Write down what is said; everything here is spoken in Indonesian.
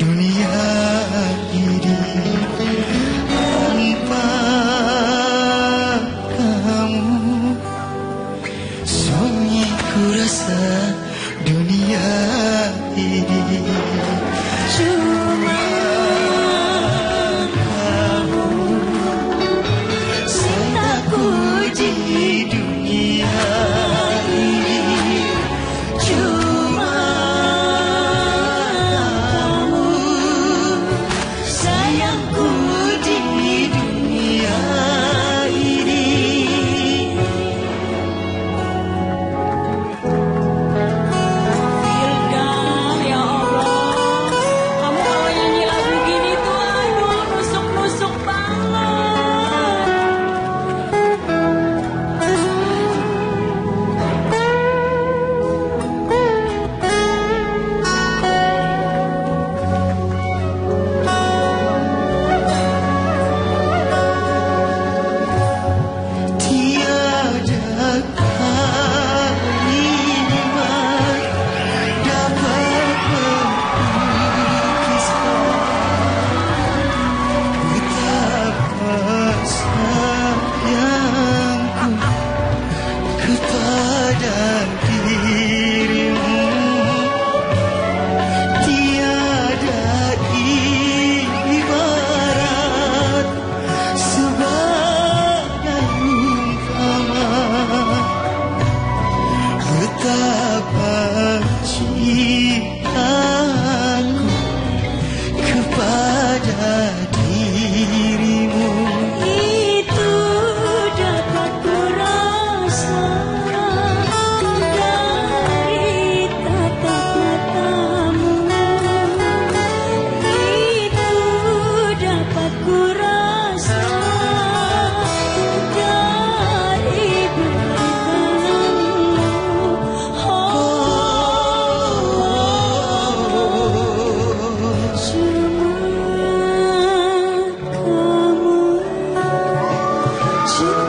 dunia ini Yeah. you.